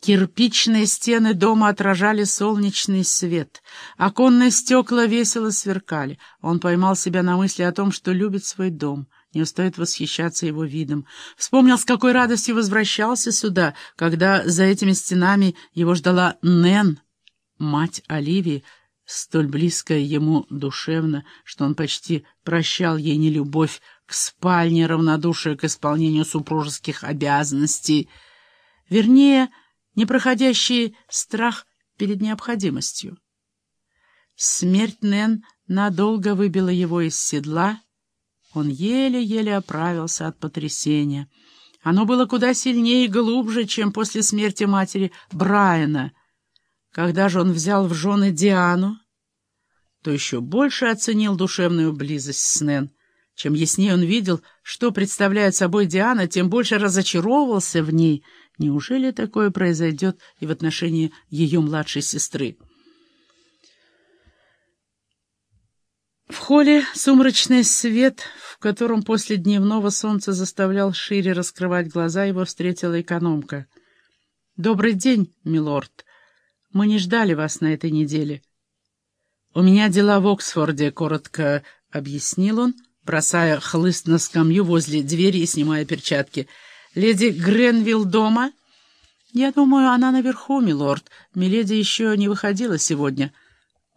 Кирпичные стены дома отражали солнечный свет. Оконные стекла весело сверкали. Он поймал себя на мысли о том, что любит свой дом, не устает восхищаться его видом. Вспомнил, с какой радостью возвращался сюда, когда за этими стенами его ждала Нэн, мать Оливии, столь близкая ему душевно, что он почти прощал ей нелюбовь к спальне, равнодушие к исполнению супружеских обязанностей. Вернее, непроходящий страх перед необходимостью. Смерть Нэн надолго выбила его из седла. Он еле-еле оправился от потрясения. Оно было куда сильнее и глубже, чем после смерти матери Брайана. Когда же он взял в жены Диану, то еще больше оценил душевную близость с Нэн. Чем яснее он видел, что представляет собой Диана, тем больше разочаровывался в ней — Неужели такое произойдет и в отношении ее младшей сестры? В холле сумрачный свет, в котором после дневного солнца заставлял шире раскрывать глаза, его встретила экономка. «Добрый день, милорд. Мы не ждали вас на этой неделе». «У меня дела в Оксфорде», — коротко объяснил он, бросая хлыст на скамью возле двери и снимая перчатки — «Леди Гренвилл дома?» «Я думаю, она наверху, милорд. Миледи еще не выходила сегодня».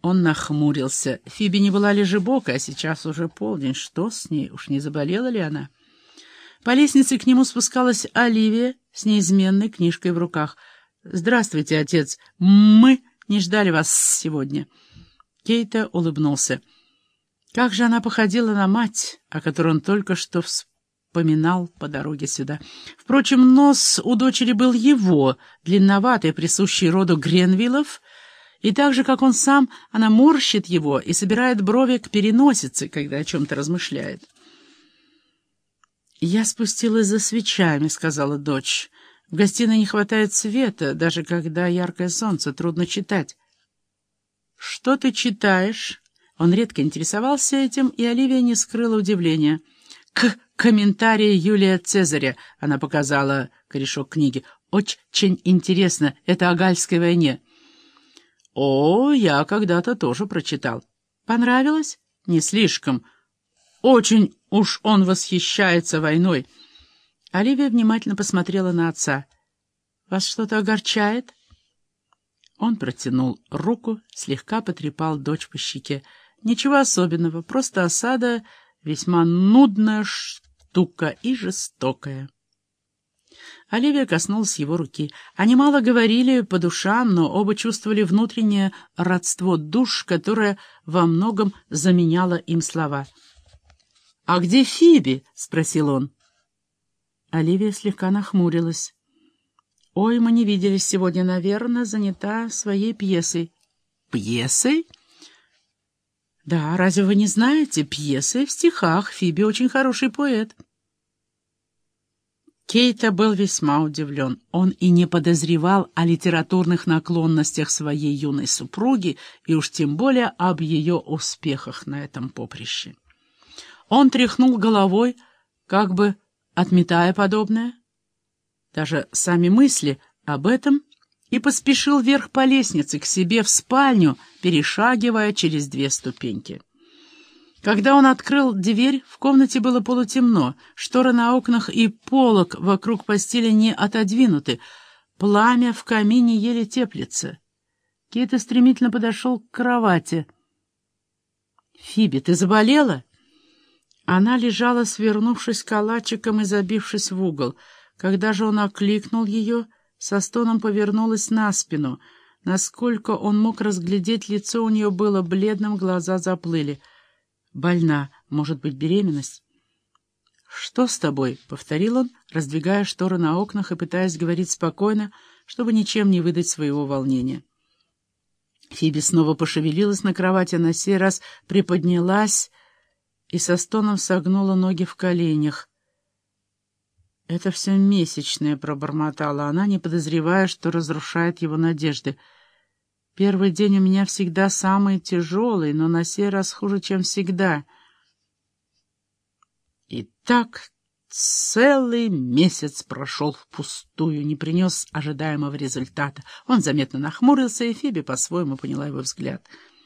Он нахмурился. Фиби не была лежебока, а сейчас уже полдень. Что с ней? Уж не заболела ли она? По лестнице к нему спускалась Оливия с неизменной книжкой в руках. «Здравствуйте, отец. Мы не ждали вас сегодня». Кейта улыбнулся. Как же она походила на мать, о которой он только что вспомнил поминал по дороге сюда. Впрочем, нос у дочери был его, длинноватый, присущий роду Гренвиллов, и так же, как он сам, она морщит его и собирает брови к переносице, когда о чем-то размышляет. «Я спустилась за свечами», — сказала дочь. «В гостиной не хватает света, даже когда яркое солнце, трудно читать». «Что ты читаешь?» Он редко интересовался этим, и Оливия не скрыла удивления. «К комментарии Юлия Цезаря», — она показала корешок книги. «Очень интересно. Это о Гальской войне». «О, я когда-то тоже прочитал. Понравилось?» «Не слишком. Очень уж он восхищается войной». Оливия внимательно посмотрела на отца. «Вас что-то огорчает?» Он протянул руку, слегка потрепал дочь по щеке. «Ничего особенного, просто осада весьма нудная штука и жестокая. Оливия коснулась его руки. Они мало говорили по душам, но оба чувствовали внутреннее родство душ, которое во многом заменяло им слова. «А где Фиби?» — спросил он. Оливия слегка нахмурилась. «Ой, мы не виделись сегодня, наверное, занята своей пьесой». «Пьесой?» «Да, разве вы не знаете? Пьесы в стихах. Фиби очень хороший поэт». Кейта был весьма удивлен. Он и не подозревал о литературных наклонностях своей юной супруги и уж тем более об ее успехах на этом поприще. Он тряхнул головой, как бы отметая подобное. Даже сами мысли об этом и поспешил вверх по лестнице к себе в спальню, перешагивая через две ступеньки. Когда он открыл дверь, в комнате было полутемно, шторы на окнах и полок вокруг постели не отодвинуты, пламя в камине еле теплится. Кейта стремительно подошел к кровати. «Фиби, ты заболела?» Она лежала, свернувшись калачиком и забившись в угол. Когда же он окликнул ее со стоном повернулась на спину. Насколько он мог разглядеть, лицо у нее было бледным, глаза заплыли. «Больна. Может быть, беременность?» «Что с тобой?» — повторил он, раздвигая шторы на окнах и пытаясь говорить спокойно, чтобы ничем не выдать своего волнения. Фиби снова пошевелилась на кровати, на сей раз приподнялась и со стоном согнула ноги в коленях. «Это все месячное», — пробормотала она, не подозревая, что разрушает его надежды. «Первый день у меня всегда самый тяжелый, но на сей раз хуже, чем всегда». «Итак, Целый месяц прошел впустую, не принес ожидаемого результата. Он заметно нахмурился, и Фиби по-своему поняла его взгляд —